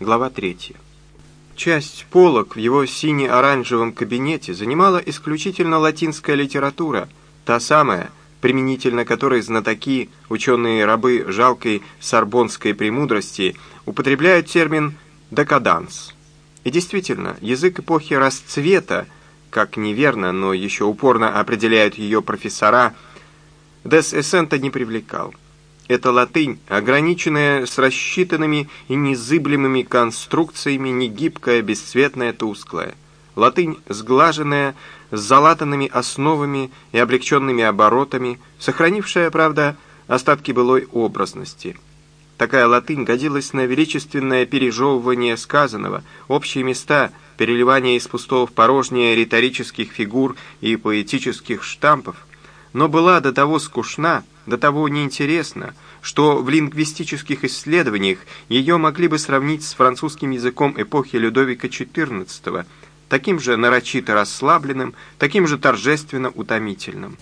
глава 3. Часть полок в его сине-оранжевом кабинете занимала исключительно латинская литература, та самая, применительно которой знатоки, ученые-рабы жалкой сорбонской премудрости употребляют термин «декаданс». И действительно, язык эпохи расцвета, как неверно, но еще упорно определяют ее профессора, Дес Эссента не привлекал. Эта латынь, ограниченная с рассчитанными и незыблемыми конструкциями, негибкая, бесцветная, тусклая. Латынь сглаженная, с залатанными основами и облегченными оборотами, сохранившая, правда, остатки былой образности. Такая латынь годилась на величественное пережевывание сказанного, общие места, переливание из пустого в порожнее риторических фигур и поэтических штампов, но была до того скучна, до того неинтересна, что в лингвистических исследованиях ее могли бы сравнить с французским языком эпохи Людовика XIV, таким же нарочито расслабленным, таким же торжественно утомительным.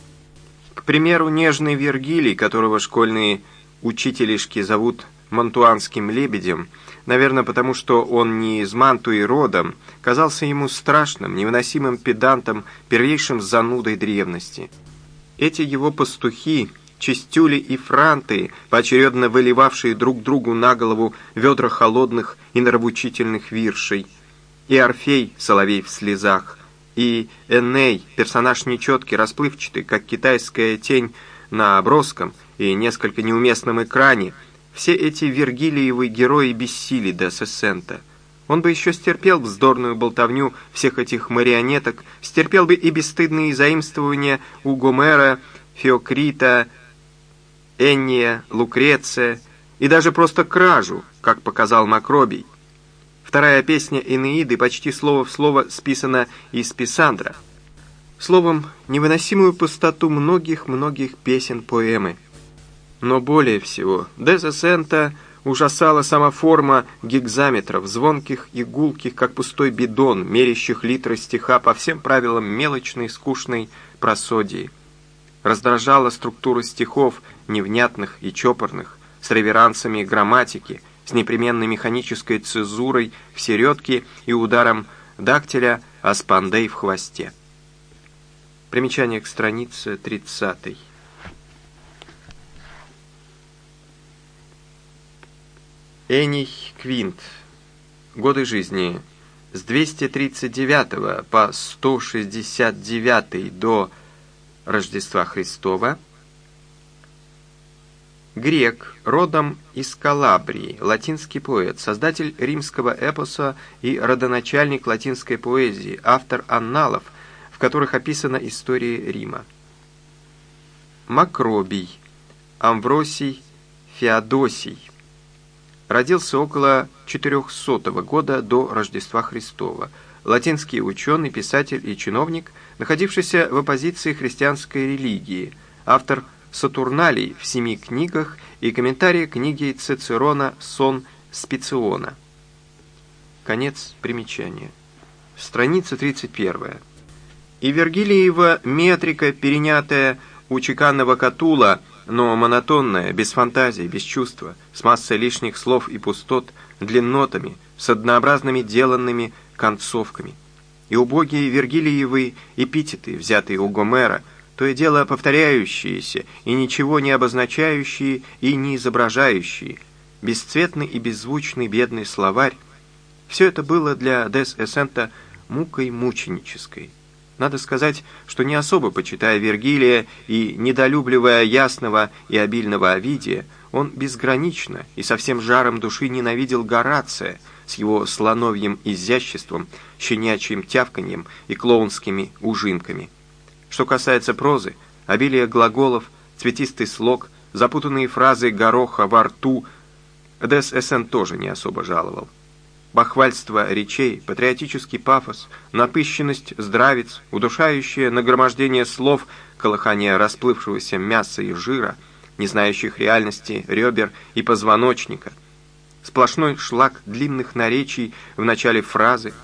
К примеру, нежный Вергилий, которого школьные учителишки зовут мантуанским лебедем, наверное, потому что он не из Мантуи родом, казался ему страшным, невыносимым педантом, первейшим занудой древности. Эти его пастухи, чистюли и франты, поочередно выливавшие друг другу на голову ведра холодных и нравоучительных виршей, и Орфей, соловей в слезах, и Эней, персонаж нечеткий, расплывчатый, как китайская тень на броском и несколько неуместном экране, все эти Вергилиевы герои бессили до Сессента. Он бы еще стерпел вздорную болтовню всех этих марионеток, стерпел бы и бесстыдные заимствования у Гомера, Феокрита, Энния, Лукреция и даже просто кражу, как показал Макробий. Вторая песня Энеиды почти слово в слово списана из Писандра. Словом, невыносимую пустоту многих-многих песен поэмы. Но более всего, Деза Сента ужасала сама форма гигзаметров, звонких и гулких, как пустой бидон, мерящих литры стиха по всем правилам мелочной, скучной просодии раздражала структура стихов, невнятных и чопорных, с реверансами грамматики, с непременной механической цезурой в середке и ударом дактиля аспандей в хвосте. Примечание к странице 30. Эний Квинт. Годы жизни с 239 по 169 до Рождества Христова, грек, родом из Калабрии, латинский поэт, создатель римского эпоса и родоначальник латинской поэзии, автор анналов, в которых описана история Рима. Макробий, Амвросий, Феодосий. Родился около 400 года до Рождества Христова – латинский ученый, писатель и чиновник, находившийся в оппозиции христианской религии, автор Сатурналей в семи книгах и комментарии книги Цицерона «Сон Спициона». Конец примечания. Страница 31. И Вергилиева метрика, перенятая у чеканного Катула, но монотонная, без фантазии, без чувства, с массой лишних слов и пустот, длиннотами, с однообразными деланными концовками. И убогие Вергилиевы эпитеты, взятые у Гомера, то и дело повторяющиеся, и ничего не обозначающие и не изображающие, бесцветный и беззвучный бедный словарь, все это было для Дес Эссента мукой мученической. Надо сказать, что не особо почитая Вергилия и недолюбливая ясного и обильного Овидия, он безгранично и со всем жаром души ненавидел Горация – с его слоновьим изяществом, щенячьим тявканьем и клоунскими ужинками. Что касается прозы, обилие глаголов, цветистый слог, запутанные фразы гороха во рту, Дес Эссен тоже не особо жаловал. Бахвальство речей, патриотический пафос, напыщенность здравиц, удушающее нагромождение слов, колыхание расплывшегося мяса и жира, не знающих реальности ребер и позвоночника – сплошной шлак длинных наречий в начале фразы,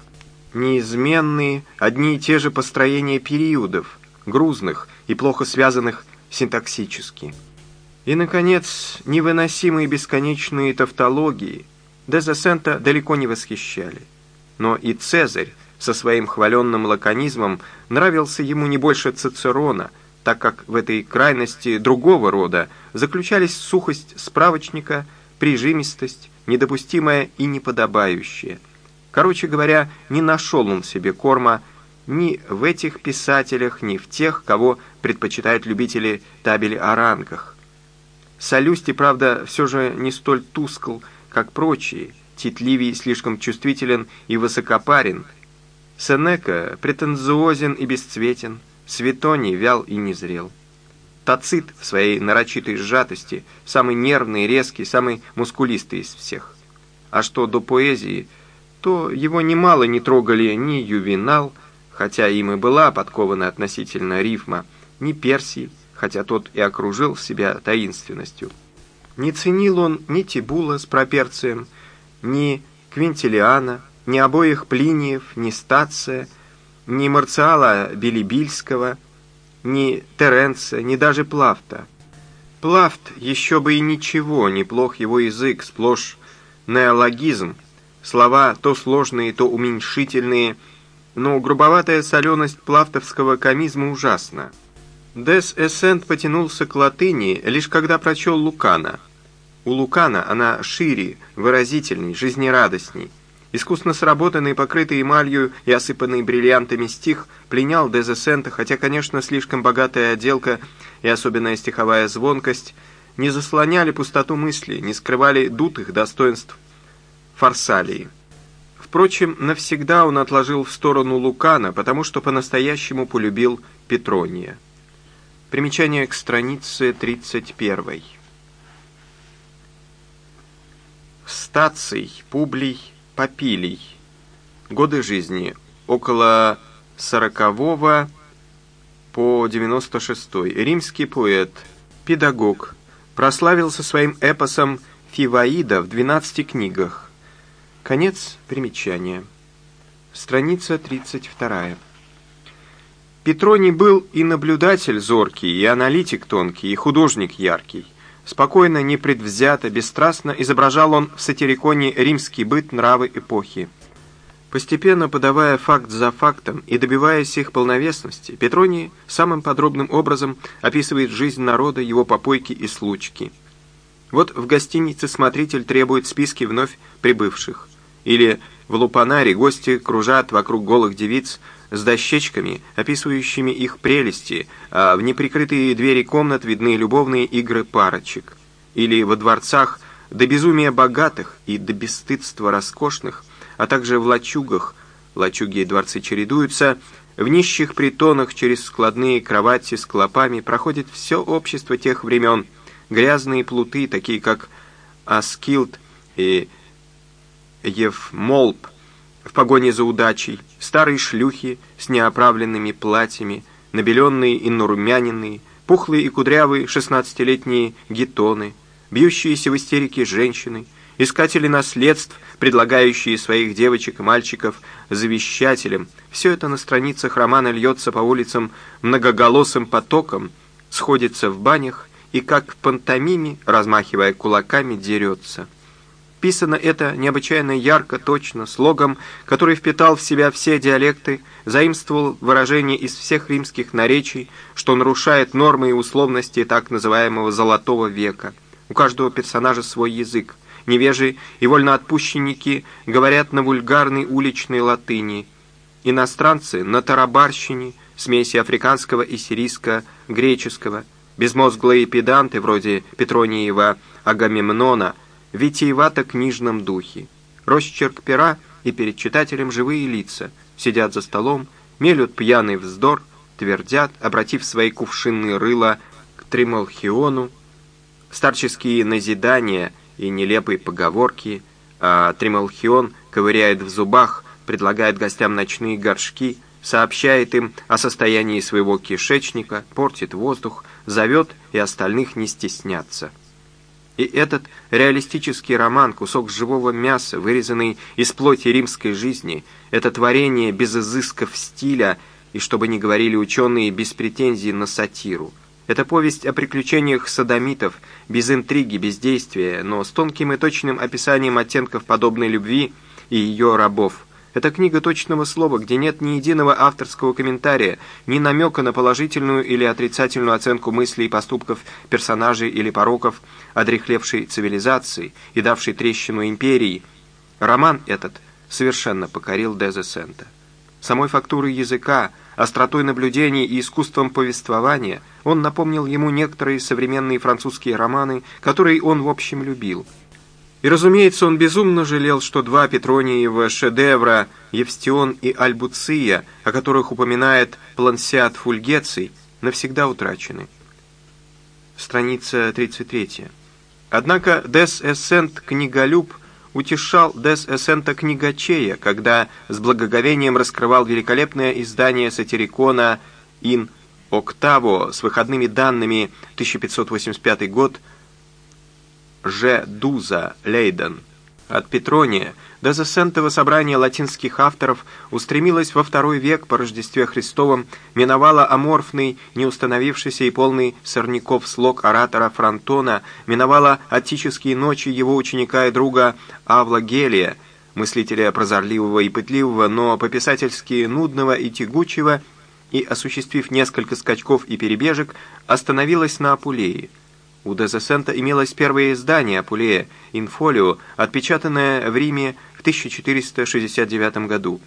неизменные одни и те же построения периодов, грузных и плохо связанных синтаксически. И, наконец, невыносимые бесконечные тавтологии, Дезесента далеко не восхищали. Но и Цезарь со своим хваленным лаконизмом нравился ему не больше Цицерона, так как в этой крайности другого рода заключались сухость справочника, прижимистость, недопустимая и неподобающая. Короче говоря, не нашел он себе корма ни в этих писателях, ни в тех, кого предпочитают любители табели о рангах. Солюсти, правда, все же не столь тускл, как прочие. Тит слишком чувствителен и высокопарен. Сенека претензиозен и бесцветен. Светоний вял и незрел. Тацит в своей нарочитой сжатости, самый нервный, резкий, самый мускулистый из всех. А что до поэзии, то его немало не трогали ни Ювенал, хотя им и была подкована относительно рифма, ни Персий, хотя тот и окружил себя таинственностью. Не ценил он ни Тибула с Проперцием, ни Квинтилиана, ни обоих Плиниев, ни Стация, ни Марциала Билибильского, ни Теренца, ни даже Плафта. Плафт еще бы и ничего, неплох его язык, сплошь неологизм, слова то сложные, то уменьшительные, но грубоватая соленость плафтовского комизма ужасна. Дес Эссент потянулся к латыни, лишь когда прочел Лукана. У Лукана она шире, выразительней, жизнерадостней. Искусно сработанный, покрытый эмалью и осыпанный бриллиантами стих пленял Дезесента, хотя, конечно, слишком богатая отделка и особенная стиховая звонкость не заслоняли пустоту мысли, не скрывали дутых достоинств фарсалии. Впрочем, навсегда он отложил в сторону Лукана, потому что по-настоящему полюбил Петрония. Примечание к странице 31. Стаций, Публий, Попилий. Годы жизни около 40 по 96. Римский поэт, педагог. Прославился своим эпосом Фиваида в 12 книгах. Конец примечания. Страница 32. Петроний был и наблюдатель зоркий, и аналитик тонкий, и художник яркий. Спокойно, непредвзято, бесстрастно изображал он в сатириконе римский быт, нравы эпохи. Постепенно подавая факт за фактом и добиваясь их полновесности, Петроний самым подробным образом описывает жизнь народа, его попойки и случки. Вот в гостинице смотритель требует списки вновь прибывших. Или в Лупанаре гости кружат вокруг голых девиц, с дощечками, описывающими их прелести, а в неприкрытые двери комнат видны любовные игры парочек. Или во дворцах до безумия богатых и до бесстыдства роскошных, а также в лачугах, лачуги и дворцы чередуются, в нищих притонах через складные кровати с клопами проходит все общество тех времен, грязные плуты, такие как Аскилд и Евмолп, в погоне за удачей, старые шлюхи с неоправленными платьями, набеленные и нарумяненные, пухлые и кудрявые шестнадцатилетние гетоны, бьющиеся в истерике женщины, искатели наследств, предлагающие своих девочек и мальчиков завещателям. Все это на страницах романа льется по улицам многоголосым потоком, сходится в банях и, как в пантомиме, размахивая кулаками, дерется. Писано это необычайно ярко, точно, слогом, который впитал в себя все диалекты, заимствовал выражения из всех римских наречий, что нарушает нормы и условности так называемого «золотого века». У каждого персонажа свой язык. Невежи и вольноотпущенники говорят на вульгарной уличной латыни. Иностранцы на тарабарщине, смеси африканского и сирийско-греческого. Безмозглые педанты вроде Петрониева Агамемнона – витиевато-книжном духе. Росчерк пера и перед читателем живые лица, сидят за столом, мелют пьяный вздор, твердят, обратив свои кувшинные рыла к Тримолхиону, старческие назидания и нелепые поговорки, а Тримолхион ковыряет в зубах, предлагает гостям ночные горшки, сообщает им о состоянии своего кишечника, портит воздух, зовет и остальных не стесняться. И этот реалистический роман, кусок живого мяса, вырезанный из плоти римской жизни, это творение без изысков стиля и, чтобы не говорили ученые, без претензий на сатиру. Это повесть о приключениях садомитов, без интриги, без действия, но с тонким и точным описанием оттенков подобной любви и ее рабов. Это книга точного слова, где нет ни единого авторского комментария, ни намека на положительную или отрицательную оценку мыслей и поступков персонажей или пороков, одрехлевшей цивилизации и давшей трещину империи. Роман этот совершенно покорил Дезесента. Самой фактурой языка, остротой наблюдений и искусством повествования он напомнил ему некоторые современные французские романы, которые он в общем любил. И, разумеется, он безумно жалел, что два Петрониева шедевра «Евстион» и «Альбуция», о которых упоминает Плансиат Фульгеций, навсегда утрачены. Страница 33. Однако Дес Эссент книголюб утешал Дес Эссента книгачея, когда с благоговением раскрывал великолепное издание сатирикона «Ин Октаво» с выходными данными 1585 год Ж. Дуза, Лейден. От Петрония до засентого собрания латинских авторов устремилось во второй век по Рождестве Христовом, миновала аморфный, неустановившийся и полный сорняков слог оратора Фронтона, миновала отеческие ночи его ученика и друга Авла Гелия, мыслителя прозорливого и пытливого, но по-писательски нудного и тягучего, и, осуществив несколько скачков и перебежек, остановилась на Апулее. У Дезесента имелось первое издание Апулея «Инфолио», отпечатанное в Риме в 1469 году.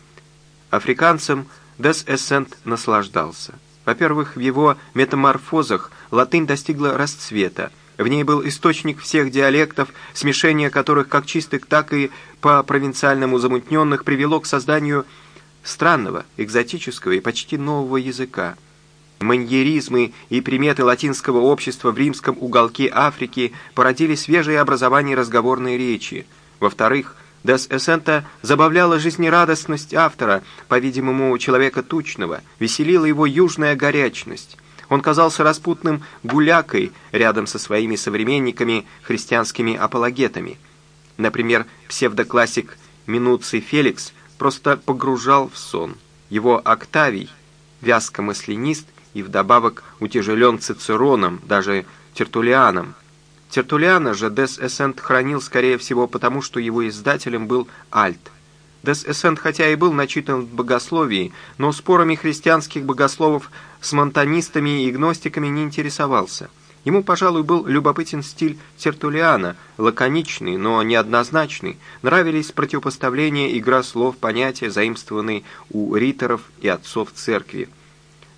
Африканцам Дезесент наслаждался. Во-первых, в его метаморфозах латынь достигла расцвета. В ней был источник всех диалектов, смешение которых как чистых, так и по провинциальному замутненных привело к созданию странного, экзотического и почти нового языка. Маньеризмы и приметы латинского общества в римском уголке Африки породили свежее образование разговорной речи. Во-вторых, Дес Эссента забавляла жизнерадостность автора, по-видимому, человека тучного, веселила его южная горячность. Он казался распутным гулякой рядом со своими современниками, христианскими апологетами. Например, псевдоклассик Минуций Феликс просто погружал в сон. Его Октавий, вязко-маслянист, и вдобавок утяжелен Цицероном, даже Тертулианом. Тертулиана же Дес Эссент хранил, скорее всего, потому что его издателем был Альт. Дес Эссент хотя и был начитан в богословии, но спорами христианских богословов с монтанистами и гностиками не интересовался. Ему, пожалуй, был любопытен стиль Тертулиана, лаконичный, но неоднозначный. Нравились противопоставления, игра слов, понятия, заимствованные у риторов и отцов церкви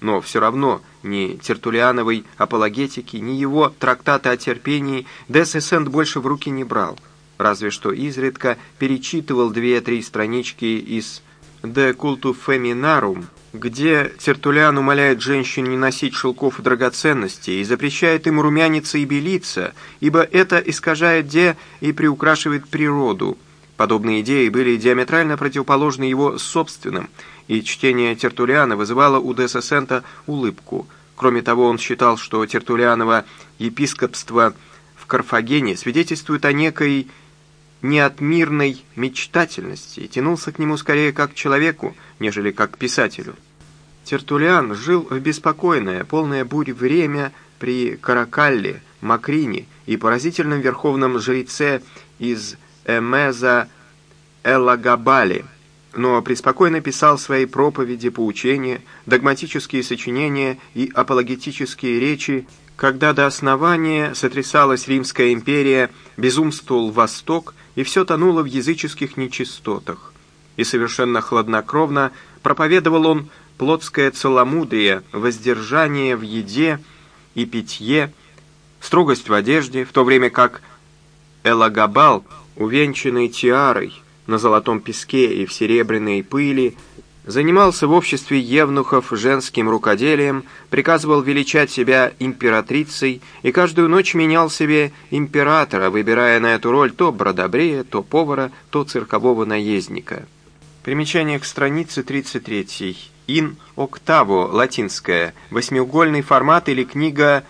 но все равно ни Тертулиановой апологетики, ни его трактата о терпении Эссент больше в руки не брал, разве что изредка перечитывал две-три странички из «De cultu feminarum», где Тертулиан умоляет женщин не носить шелков и драгоценностей и запрещает им румяниться и белиться, ибо это искажает де и приукрашивает природу. Подобные идеи были диаметрально противоположны его собственным – и чтение Тертулиана вызывало у Сента улыбку. Кроме того, он считал, что Тертулианово епископство в Карфагене свидетельствует о некой неотмирной мечтательности и тянулся к нему скорее как к человеку, нежели как к писателю. Тертулиан жил в беспокойное, полное бурь время при Каракалле, Макрине и поразительном верховном жреце из Эмеза Элагабали – но преспокойно писал свои проповеди, поучения, догматические сочинения и апологетические речи, когда до основания сотрясалась Римская империя, безумствовал Восток, и все тонуло в языческих нечистотах. И совершенно хладнокровно проповедовал он плотское целомудрие, воздержание в еде и питье, строгость в одежде, в то время как Элагабал, увенчанный тиарой, на золотом песке и в серебряной пыли, занимался в обществе евнухов женским рукоделием, приказывал величать себя императрицей и каждую ночь менял себе императора, выбирая на эту роль то бродобрея, то повара, то циркового наездника. Примечание к странице 33. Ин октаво, латинское, восьмиугольный формат или книга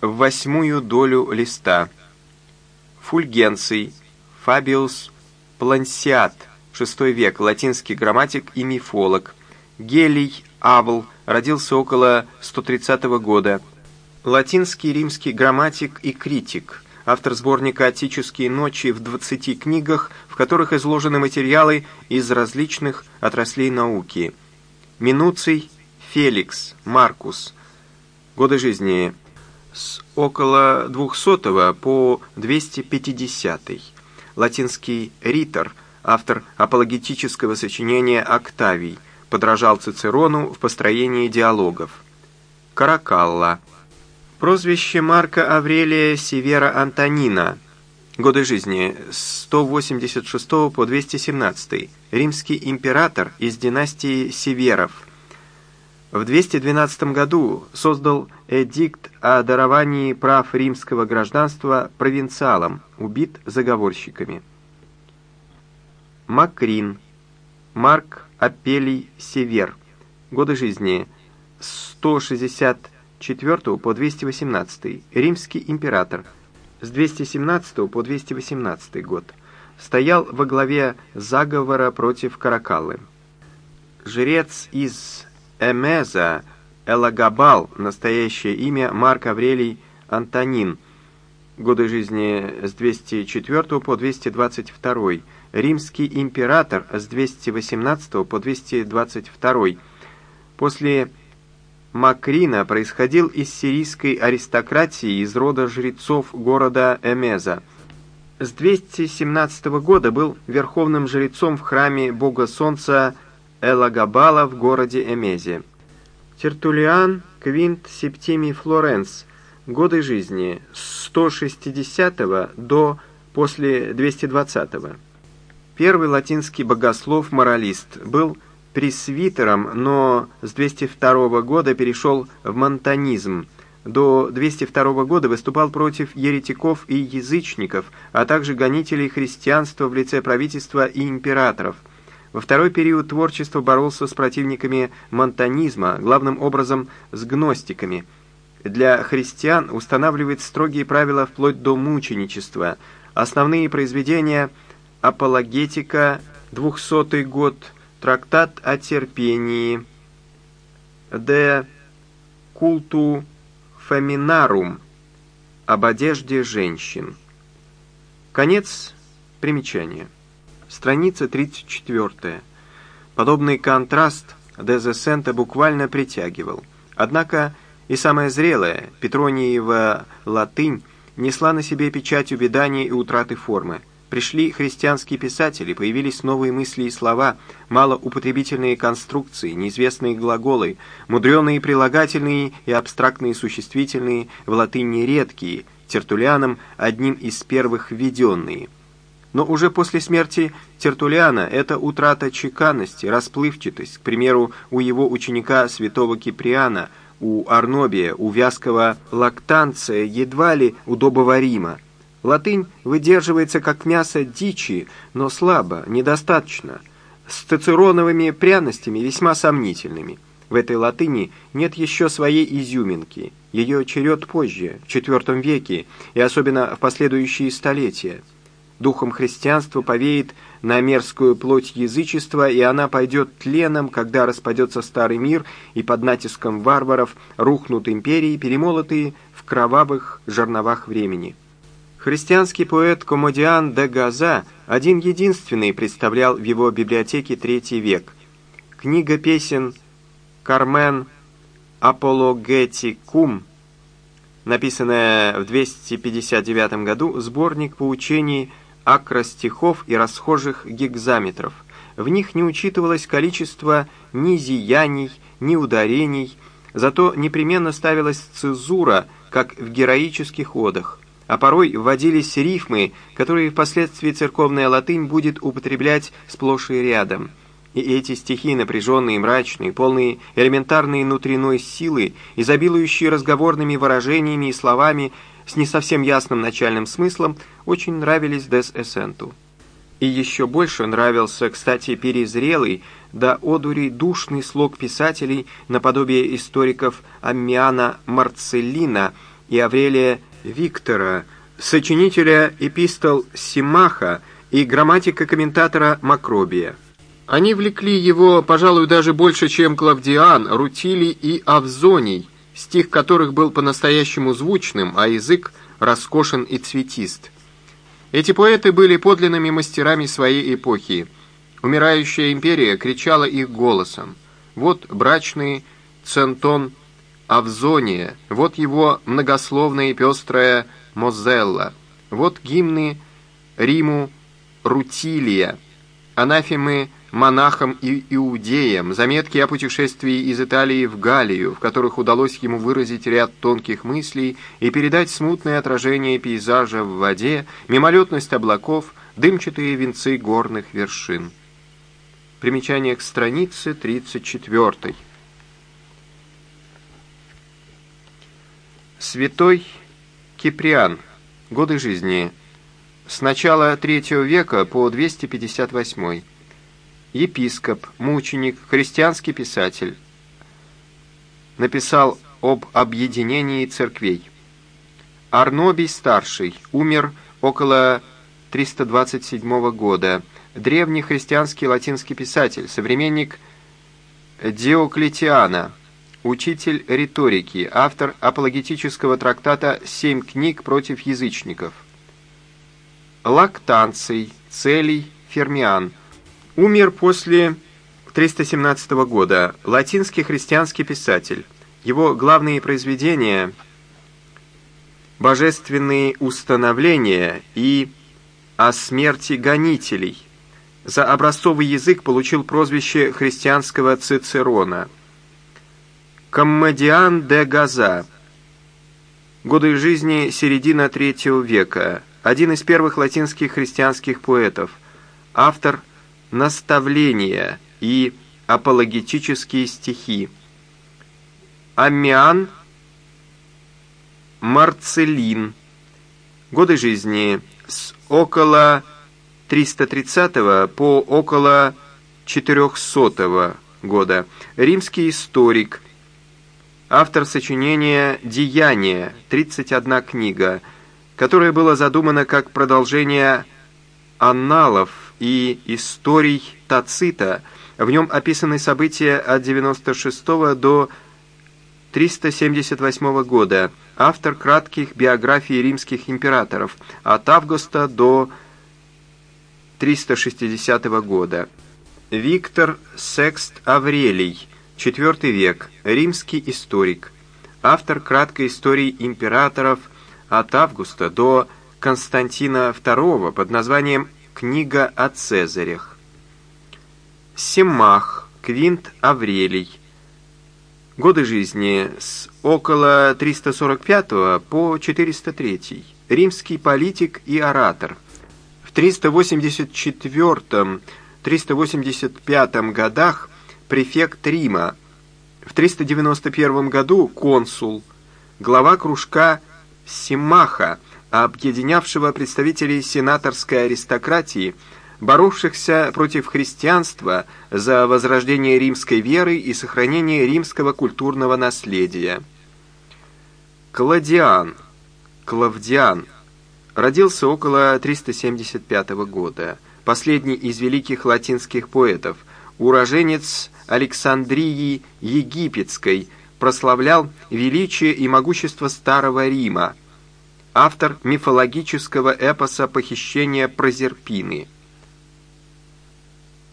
в восьмую долю листа. Фульгенций, Фабиус Плансиат, VI век, латинский грамматик и мифолог. Гелий Авл родился около 130 года. Латинский римский грамматик и критик, автор сборника «Отеческие ночи» в 20 книгах, в которых изложены материалы из различных отраслей науки. Минуций, Феликс, Маркус. Годы жизни с около 200 по 250. Латинский ритор, автор апологетического сочинения «Октавий», подражал Цицерону в построении диалогов. Каракалла. Прозвище Марка Аврелия Севера Антонина. Годы жизни с 186 по 217. Римский император из династии Северов. В 212 году создал эдикт о даровании прав римского гражданства провинциалам, убит заговорщиками. Макрин. Марк Апелий Север. Годы жизни с 164 по 218. Римский император. С 217 по 218 год. Стоял во главе заговора против Каракаллы. Жрец из Эмеза Элагабал, настоящее имя Марк Аврелий Антонин, годы жизни с 204 по 222, римский император с 218 по 222. После Макрина происходил из сирийской аристократии из рода жрецов города Эмеза. С 217 года был верховным жрецом в храме бога солнца Элагабала в городе Эмезе. Тертулиан Квинт Септимий Флоренс. Годы жизни с 160 до после 220 -го. Первый латинский богослов-моралист был пресвитером, но с 202 года перешел в монтанизм. До 202 года выступал против еретиков и язычников, а также гонителей христианства в лице правительства и императоров – во второй период творчества боролся с противниками монтанизма, главным образом с гностиками. Для христиан устанавливает строгие правила вплоть до мученичества. Основные произведения «Апологетика», «Двухсотый год», «Трактат о терпении», «De cultu feminarum», «Об одежде женщин». Конец примечания. Страница 34. Подобный контраст Дезесента буквально притягивал. Однако и самая зрелая, Петрониева латынь, несла на себе печать увядания и утраты формы. Пришли христианские писатели, появились новые мысли и слова, малоупотребительные конструкции, неизвестные глаголы, мудреные прилагательные и абстрактные существительные, в латыни редкие, Тертулианом одним из первых введенные – но уже после смерти Тертулиана эта утрата чеканности, расплывчатость, к примеру, у его ученика святого Киприана, у Арнобия, у вязкого лактанция, едва ли удобоварима. Латынь выдерживается как мясо дичи, но слабо, недостаточно, с цицероновыми пряностями весьма сомнительными. В этой латыни нет еще своей изюминки. Ее черед позже, в IV веке, и особенно в последующие столетия духом христианства повеет на мерзкую плоть язычества, и она пойдет тленом, когда распадется старый мир, и под натиском варваров рухнут империи, перемолотые в кровавых жерновах времени. Христианский поэт Комодиан де Газа один единственный представлял в его библиотеке третий век. Книга песен «Кармен Апологетикум», написанная в 259 году, сборник поучений акростихов и расхожих гигзаметров. В них не учитывалось количество ни зияний, ни ударений, зато непременно ставилась цезура, как в героических одах, а порой вводились рифмы, которые впоследствии церковная латынь будет употреблять сплошь и рядом. И эти стихи, напряженные, мрачные, полные элементарной внутренной силы, изобилующие разговорными выражениями и словами, с не совсем ясным начальным смыслом очень нравились Дес Эссенту. И еще больше нравился, кстати, перезрелый, да одури душный слог писателей наподобие историков Аммиана Марцеллина и Аврелия Виктора, сочинителя эпистол Симаха и грамматика-комментатора Макробия. Они влекли его, пожалуй, даже больше, чем Клавдиан, Рутилий и Авзоний – стих которых был по-настоящему звучным, а язык роскошен и цветист. Эти поэты были подлинными мастерами своей эпохи. Умирающая империя кричала их голосом. Вот брачный центон Авзония, вот его многословная и пестрая Мозелла, вот гимны Риму Рутилия, анафемы монахам и иудеям, заметки о путешествии из Италии в Галлию, в которых удалось ему выразить ряд тонких мыслей и передать смутное отражение пейзажа в воде, мимолетность облаков, дымчатые венцы горных вершин. Примечание к странице 34. Святой Киприан. Годы жизни. С начала III века по 258 епископ, мученик, христианский писатель. Написал об объединении церквей. Арнобий старший умер около 327 года. Древний христианский латинский писатель, современник Диоклетиана, учитель риторики, автор апологетического трактата «Семь книг против язычников». Лактанций, Целий, Фермиан – Умер после 317 года. Латинский христианский писатель. Его главные произведения «Божественные установления» и «О смерти гонителей». За образцовый язык получил прозвище христианского Цицерона. Коммодиан де Газа. Годы жизни середина третьего века. Один из первых латинских христианских поэтов. Автор – наставления и апологетические стихи. Аммиан Марцелин. Годы жизни с около 330 по около 400 года. Римский историк. Автор сочинения «Деяния», 31 книга, которая была задумана как продолжение анналов и историй Тацита. В нем описаны события от 96 до 378 года. Автор кратких биографий римских императоров от Августа до 360 года. Виктор Секст Аврелий, IV век, римский историк. Автор краткой истории императоров от Августа до Константина II под названием Книга о Цезарях. Семах, Квинт Аврелий. Годы жизни с около 345 по 403. Римский политик и оратор. В 384-385 годах префект Рима. В 391 году консул, глава кружка Симаха, объединявшего представителей сенаторской аристократии, боровшихся против христианства за возрождение римской веры и сохранение римского культурного наследия. Кладиан, Клавдиан, родился около 375 года, последний из великих латинских поэтов, уроженец Александрии Египетской, прославлял величие и могущество Старого Рима, автор мифологического эпоса «Похищение Прозерпины».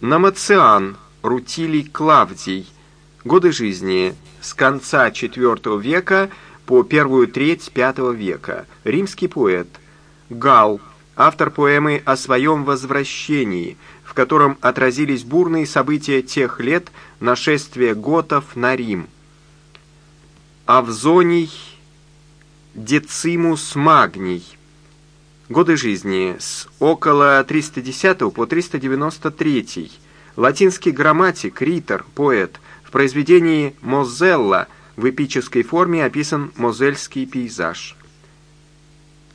Намациан, Рутилий Клавдий. Годы жизни с конца IV века по первую треть V века. Римский поэт. Гал, автор поэмы о своем возвращении, в котором отразились бурные события тех лет нашествия готов на Рим. Авзоний Децимус Магний. Годы жизни с около 310 по 393. Латинский грамматик, ритор, поэт. В произведении «Мозелла» в эпической форме описан мозельский пейзаж.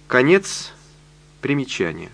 Конец примечания.